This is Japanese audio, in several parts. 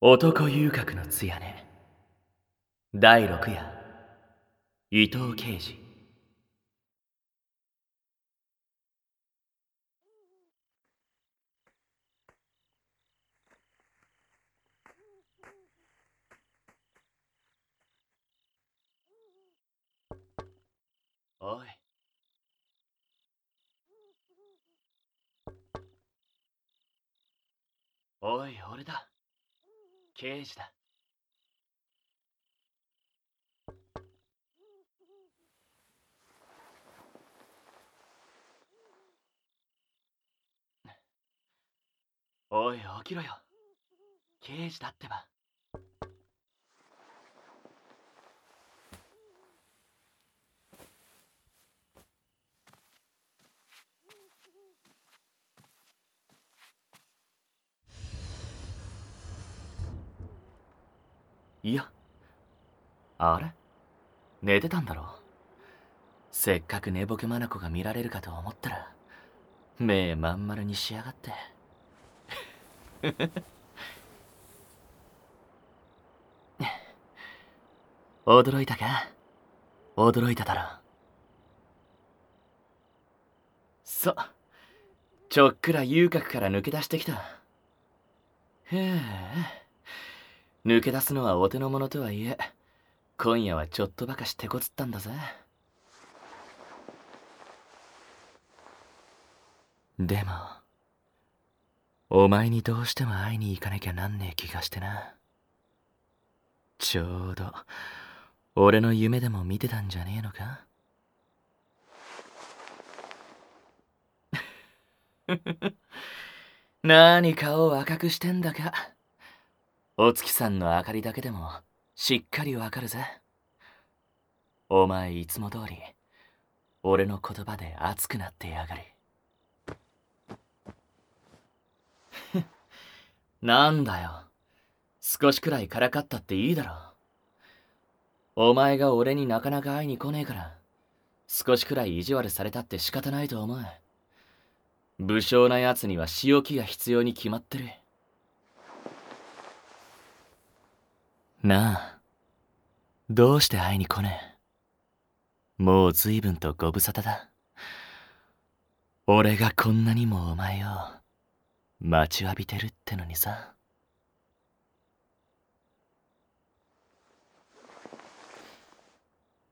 男遊郭のつやね。第六夜。伊藤刑事。おい。おい俺だ。刑事だ。おい起きろよ。刑事だってば。いやあれ？寝てたんだろ？せっかく寝ぼけ眼が見られるかと思ったら目まん丸にしやがって。驚いたか？驚いただろ？そうちょっくら遊郭から抜け出してきた。へえ。抜け出すのはお手の物とはいえ今夜はちょっとばかし手こつったんだぜ。でもお前にどうしても会いに行かなきゃなんねえ気がしてな。ちょうど俺の夢でも見てたんじゃねえのか。何顔を赤くしてんだか。お月さんの明かりだけでもしっかりわかるぜ。お前いつも通り俺の言葉で熱くなってやがるなんだよ。少しくらいからかったっていいだろ。お前が俺になかなか会いに来ねえから少しくらい意地悪されたって仕方ないと思う。武将な奴には仕置きが必要に決まってる。なあ。どうして会いに来ねえもう随分とご無沙汰だ。俺がこんなにもお前を待ちわびてるってのにさ。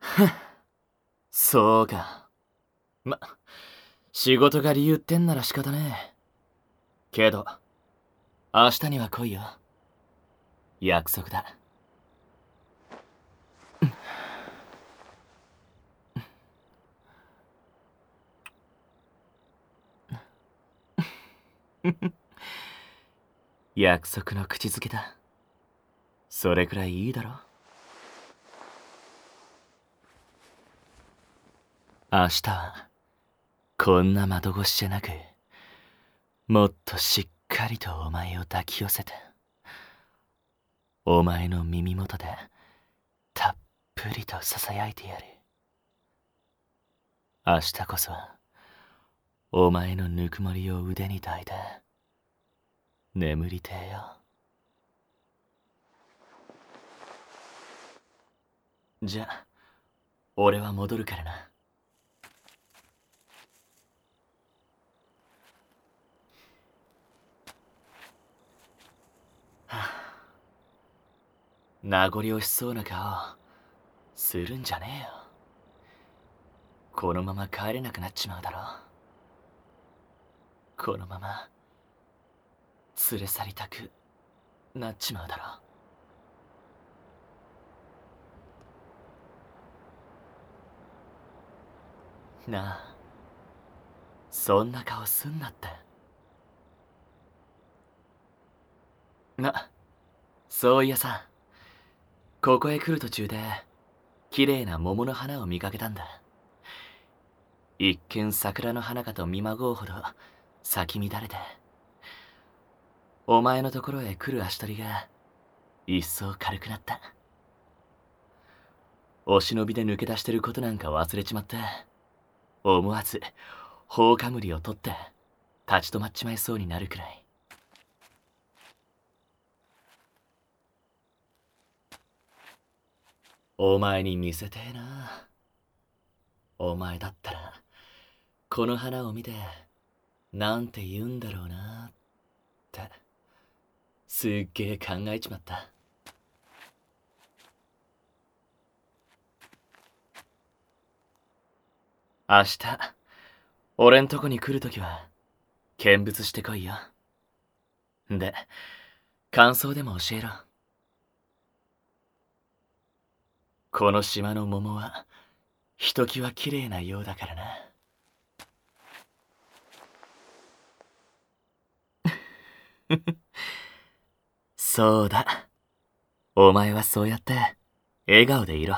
ふんそうか。ま仕事が理由ってんなら仕方ねえ。けど明日には来いよ。約束だ。約束の口づけだ。それくらいいいだろ。明日はこんな窓越しじゃなくもっとしっかりとお前を抱き寄せてお前の耳元でたっぷりとささやいてやる。明日こそはお前のぬくもりを腕に抱いて眠りてえよ。じゃあ俺は戻るからな。はあ。名残惜しそうな顔するんじゃねえよ。このまま帰れなくなっちまうだろこのまま連れ去りたくなっちまうだろう。なあそんな顔すんなって。なそういやさここへ来る途中で綺麗な桃の花を見かけたんだ。一見桜の花かと見まごうほど咲き乱れて。お前のところへ来る足取りが一層軽くなった。お忍びで抜け出してることなんか忘れちまって思わず放火無理を取って立ち止まっちまいそうになるくらい。お前に見せてえな。お前だったらこの花を見てなんて言うんだろうなって、すっげえ考えちまった。明日、俺んとこに来るときは、見物してこいよ。で、感想でも教えろ。この島の桃は、ひときわ綺麗なようだからな。そうだ。お前はそうやって、笑顔でいろ。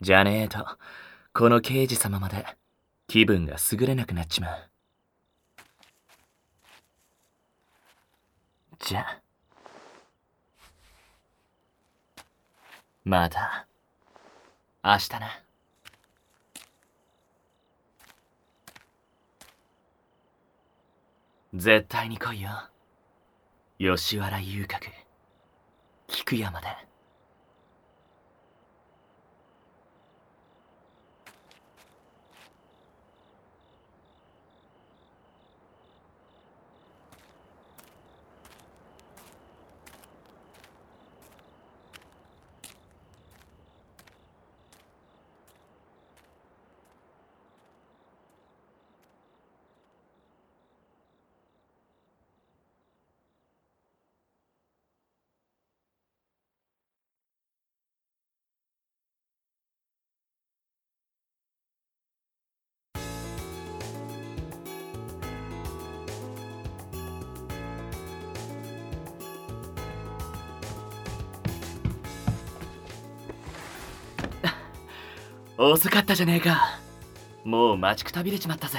じゃねえと、この刑事様まで気分が優れなくなっちまう。じゃまた明日な。絶対に来いよ。吉原遊郭、菊山で。遅かったじゃねえか。もう待ちくたびれちまったぜ。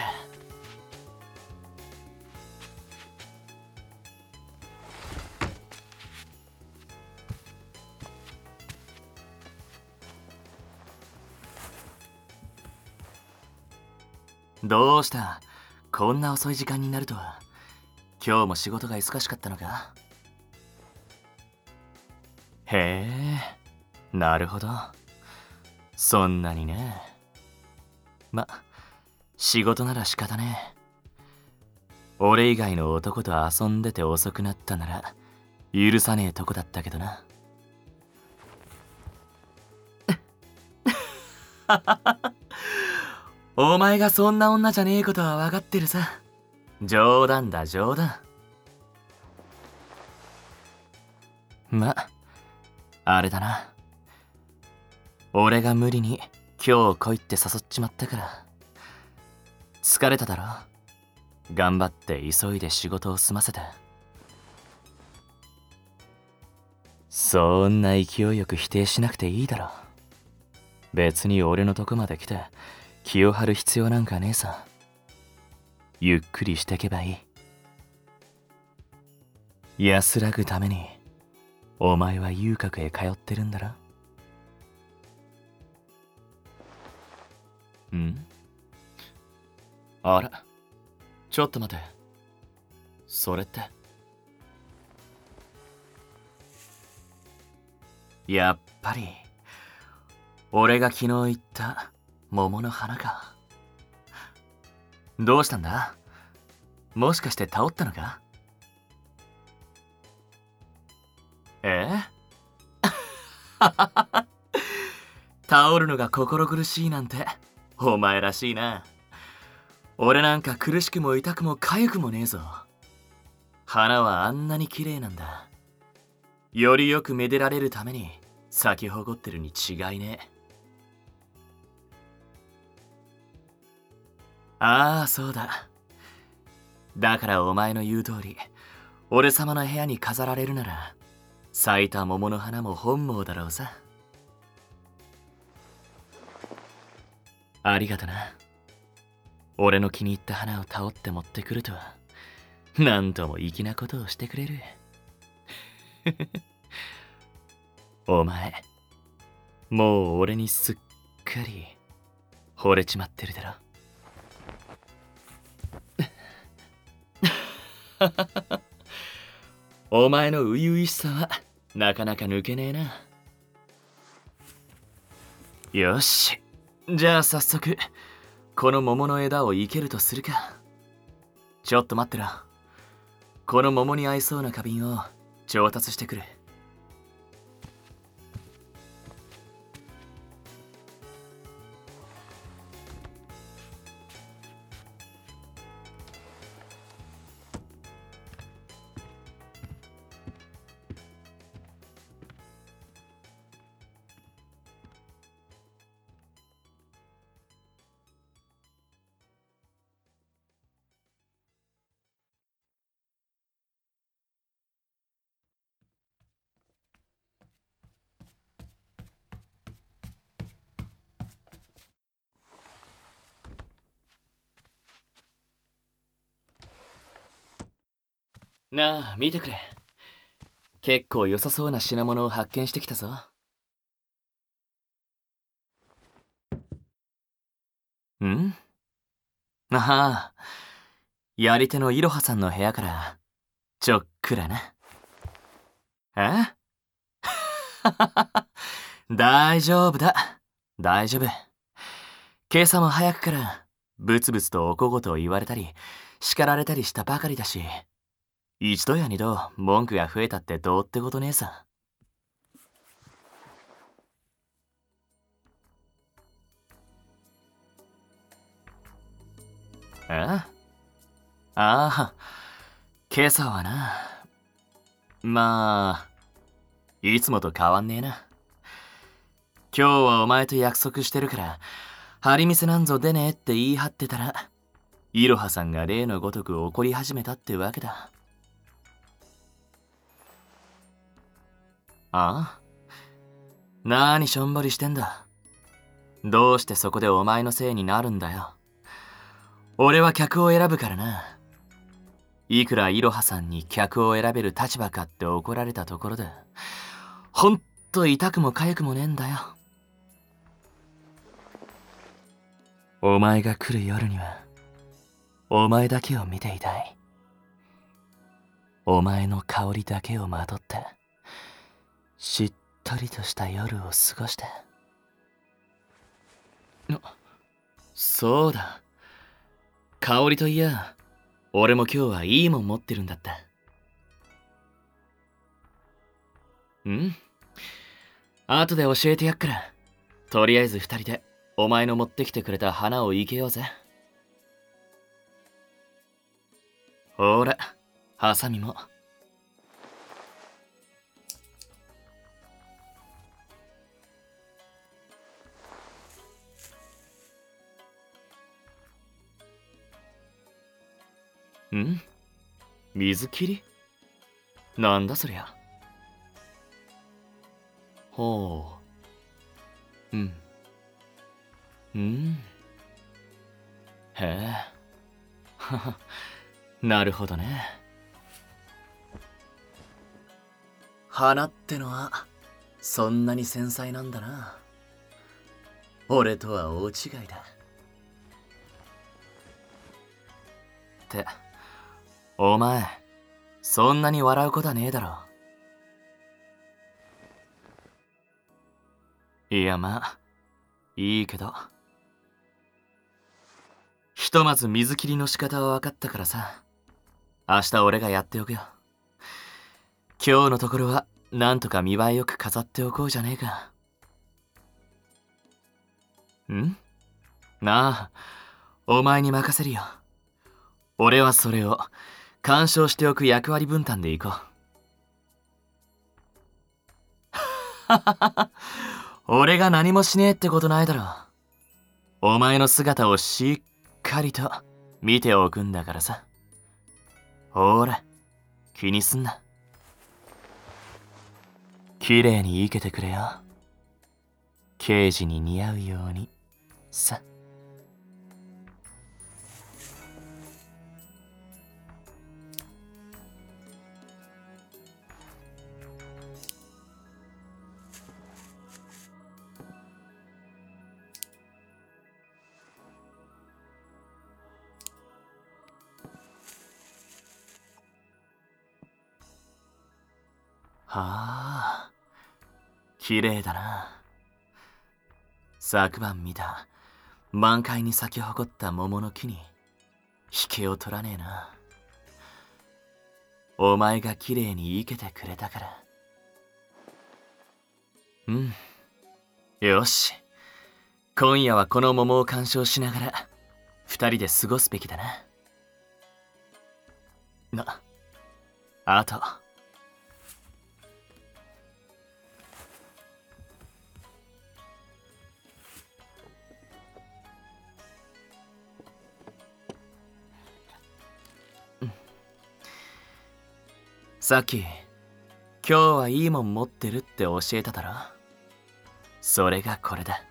どうした？こんな遅い時間になるとは。今日も仕事が忙しかったのか？へえなるほど。そんなにね。ま、仕事なら仕方ねえ。俺以外の男と遊んでて遅くなったなら、許さねえとこだったけどな。お前がそんな女じゃねえことは分かってるさ。冗談だ冗談。ま、あれだな。俺が無理に今日来いって誘っちまったから。疲れただろ？頑張って急いで仕事を済ませたそんな勢いよく否定しなくていいだろ。別に俺のとこまで来て気を張る必要なんかねえさ。ゆっくりしてけばいい。安らぐためにお前は遊郭へ通ってるんだろ？ん。あれちょっと待て。それって。やっぱり俺が昨日言った桃の花か。どうしたんだ？もしかして倒ったのか？え？倒るのが心苦しいなんて。お前らしいな。俺なんか苦しくも痛くも痒くもねえぞ。花はあんなに綺麗なんだ。よりよくめでられるために咲き誇ってるに違いねえ。ああ、そうだ。だからお前の言う通り、俺様の部屋に飾られるなら、咲いた桃の花も本望だろうさ。ありがとな。俺の気に入った花をたおって持ってくるとは、なんとも粋なことをしてくれる。お前、もう俺にすっかり惚れちまってるだろ。お前の初々しさはなかなか抜けねえな。よしじゃあ早速この桃の枝を生けるとするか。ちょっと待ってろ。この桃に合いそうな花瓶を調達してくる。なあ見てくれ。結構良さそうな品物を発見してきたぞ。ん？ああやり手のいろはさんの部屋からちょっくらな。え？大丈夫だ。大丈夫。今朝も早くからブツブツとおこごと言われたり叱られたりしたばかりだし。一度や二度文句が増えたってどうってことねえさ。あああ今朝はな。まあ、いつもと変わんねえな。今日はお前と約束してるから、張り店なんぞ出ねえって言い張ってたら、いろはさんが例のごとく怒り始めたってわけだ。ああなにしょんぼりしてんだ。どうしてそこでお前のせいになるんだよ。俺は客を選ぶからな。いくらいろはさんに客を選べる立場かって怒られたところで、ほんと痛くも痒くもねえんだよ。お前が来る夜には、お前だけを見ていたい。お前の香りだけをまとって、しっとりとした夜を過ごして。そうだ。香りといや俺も今日はいいもん持ってるんだった。うん？後で教えてやっから。とりあえず二人でお前の持ってきてくれた花を生けようぜ。ほらハサミも。ん？水切り？なんだそりゃ？ほう。うん。うん。へえ。なるほどね。花ってのは、そんなに繊細なんだな。俺とは大違いだ。って。お前、そんなに笑うことはねえだろ。いやまあ、いいけど。ひとまず水切りの仕方は分かったからさ。明日俺がやっておくよ。今日のところは、なんとか見栄えよく飾っておこうじゃねえか。ん？なあ、お前に任せるよ。俺はそれを、干渉しておく役割分担でいこう。俺が何もしねえってことないだろう。お前の姿をしっかりと見ておくんだからさ。ほら、気にすんな。綺麗に生けてくれよ。刑事に似合うように、さ。はあ、綺麗だな。昨晩見た満開に咲き誇った桃の木に引けを取らねえな。お前が綺麗に生けてくれたから。うん。よし。今夜はこの桃を鑑賞しながら二人で過ごすべきだな。なあと。さっき今日はいいもん持ってるって教えただろ？それがこれだ。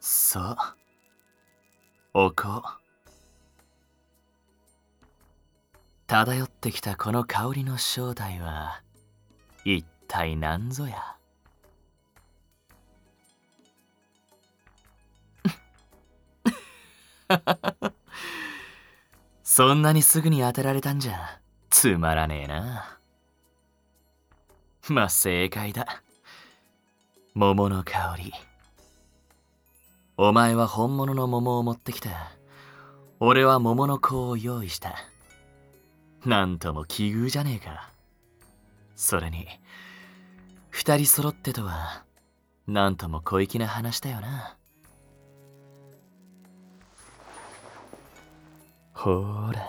そうお香漂ってきたこの香りの正体は一体何ぞや？そんなにすぐに当てられたんじゃつまらねえな。まあ正解だ。桃の香り。お前は本物の桃を持ってきた。俺は桃の子を用意した。なんとも奇遇じゃねえか。それに二人揃ってとはなんとも小粋な話だよな。ほら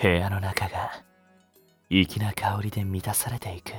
部屋の中が粋な香りで満たされていく。